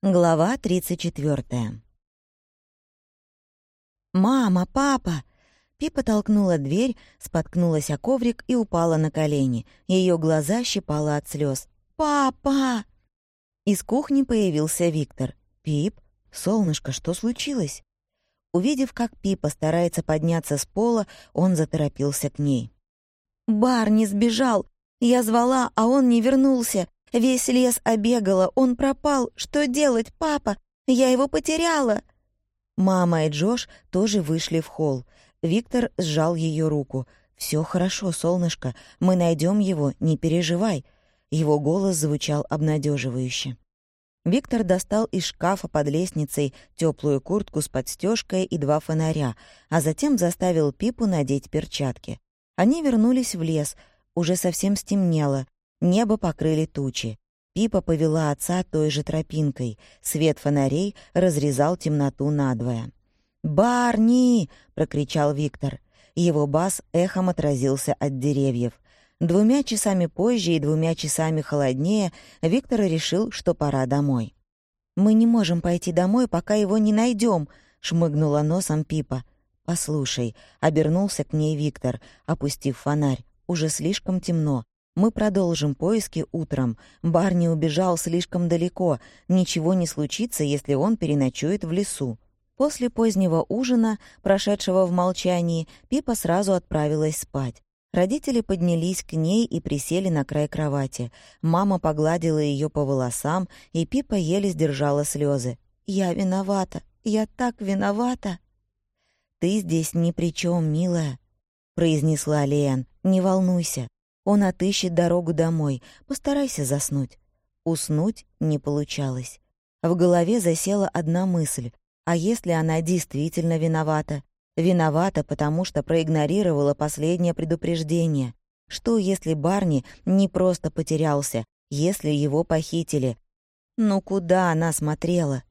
Глава 34. «Мама, папа!» Пипа толкнула дверь, споткнулась о коврик и упала на колени. Ее глаза щипало от слез. «Папа!» Из кухни появился Виктор. «Пип, солнышко, что случилось?» Увидев, как Пипа старается подняться с пола, он заторопился к ней. «Барни сбежал! Я звала, а он не вернулся! Весь лес обегала, он пропал. Что делать, папа? Я его потеряла!» Мама и Джош тоже вышли в холл. Виктор сжал ее руку. «Все хорошо, солнышко, мы найдем его, не переживай». Его голос звучал обнадеживающе. Виктор достал из шкафа под лестницей теплую куртку с подстежкой и два фонаря, а затем заставил Пипу надеть перчатки. Они вернулись в лес, уже совсем стемнело, Небо покрыли тучи. Пипа повела отца той же тропинкой. Свет фонарей разрезал темноту надвое. «Барни!» — прокричал Виктор. Его бас эхом отразился от деревьев. Двумя часами позже и двумя часами холоднее Виктор решил, что пора домой. «Мы не можем пойти домой, пока его не найдем», — шмыгнула носом Пипа. «Послушай», — обернулся к ней Виктор, опустив фонарь. «Уже слишком темно. Мы продолжим поиски утром. Барни убежал слишком далеко. Ничего не случится, если он переночует в лесу. После позднего ужина, прошедшего в молчании, Пипа сразу отправилась спать. Родители поднялись к ней и присели на край кровати. Мама погладила ее по волосам, и Пипа еле сдержала слезы. «Я виновата! Я так виновата!» «Ты здесь ни при чем, милая», — произнесла Лен. «Не волнуйся. Он отыщет дорогу домой. Постарайся заснуть. Уснуть не получалось. В голове засела одна мысль. А если она действительно виновата? Виновата, потому что проигнорировала последнее предупреждение. Что, если Барни не просто потерялся, если его похитили? Ну куда она смотрела?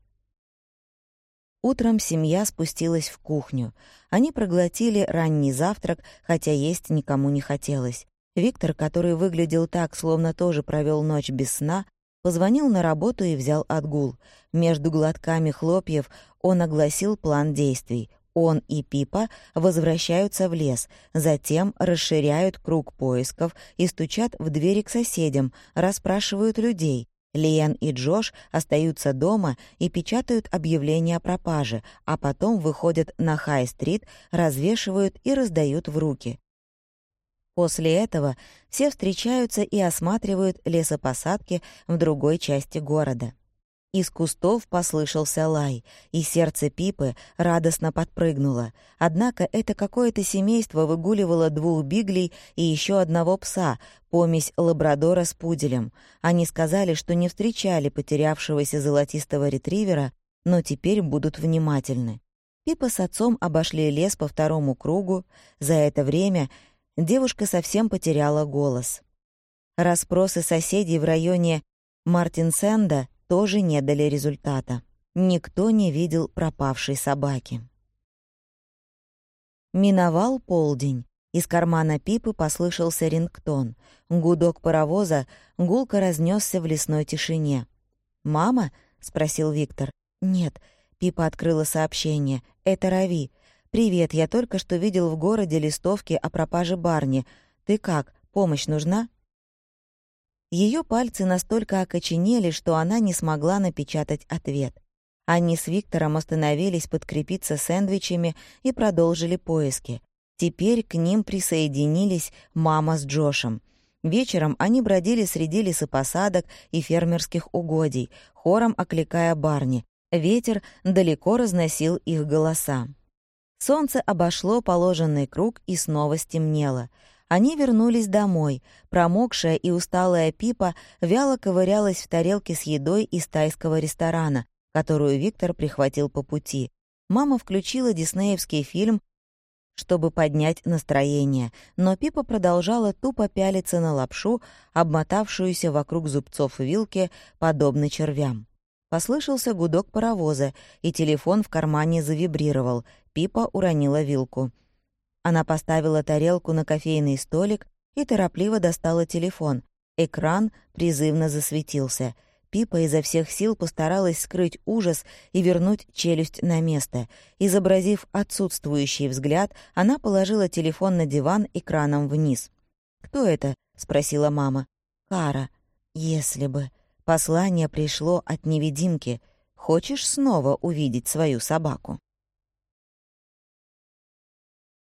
Утром семья спустилась в кухню. Они проглотили ранний завтрак, хотя есть никому не хотелось. Виктор, который выглядел так, словно тоже провел ночь без сна, позвонил на работу и взял отгул. Между глотками хлопьев он огласил план действий. Он и Пипа возвращаются в лес, затем расширяют круг поисков и стучат в двери к соседям, расспрашивают людей. Лиэн и Джош остаются дома и печатают объявления о пропаже, а потом выходят на Хай-стрит, развешивают и раздают в руки. После этого все встречаются и осматривают лесопосадки в другой части города. Из кустов послышался лай, и сердце Пипы радостно подпрыгнуло. Однако это какое-то семейство выгуливало двух биглей и еще одного пса, помесь лабрадора с пуделем. Они сказали, что не встречали потерявшегося золотистого ретривера, но теперь будут внимательны. Пипа с отцом обошли лес по второму кругу. За это время девушка совсем потеряла голос. Распросы соседей в районе Мартинсенда тоже не дали результата. Никто не видел пропавшей собаки. Миновал полдень. Из кармана Пипы послышался рингтон. Гудок паровоза гулко разнесся в лесной тишине. «Мама?» — спросил Виктор. «Нет». Пипа открыла сообщение. «Это Рави. «Привет, я только что видел в городе листовки о пропаже Барни. Ты как, помощь нужна?» Ее пальцы настолько окоченели, что она не смогла напечатать ответ. Они с Виктором остановились подкрепиться сэндвичами и продолжили поиски. Теперь к ним присоединились мама с Джошем. Вечером они бродили среди лесопосадок и фермерских угодий, хором окликая Барни. Ветер далеко разносил их голоса. Солнце обошло положенный круг и снова стемнело. Они вернулись домой. Промокшая и усталая Пипа вяло ковырялась в тарелке с едой из тайского ресторана, которую Виктор прихватил по пути. Мама включила диснеевский фильм, чтобы поднять настроение, но Пипа продолжала тупо пялиться на лапшу, обмотавшуюся вокруг зубцов вилки, подобно червям. Послышался гудок паровоза, и телефон в кармане завибрировал. Пипа уронила вилку. Она поставила тарелку на кофейный столик и торопливо достала телефон. Экран призывно засветился. Пипа изо всех сил постаралась скрыть ужас и вернуть челюсть на место. Изобразив отсутствующий взгляд, она положила телефон на диван экраном вниз. «Кто это?» — спросила мама. «Кара. Если бы. Послание пришло от невидимки. Хочешь снова увидеть свою собаку?»